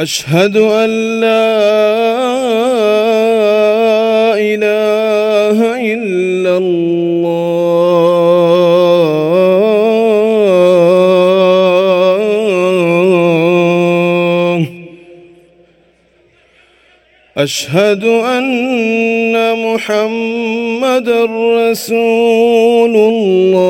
اشہد أن لا الہ إلا اللہ اشہد أن محمد رسول اللہ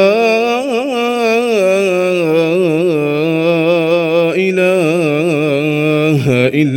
فإن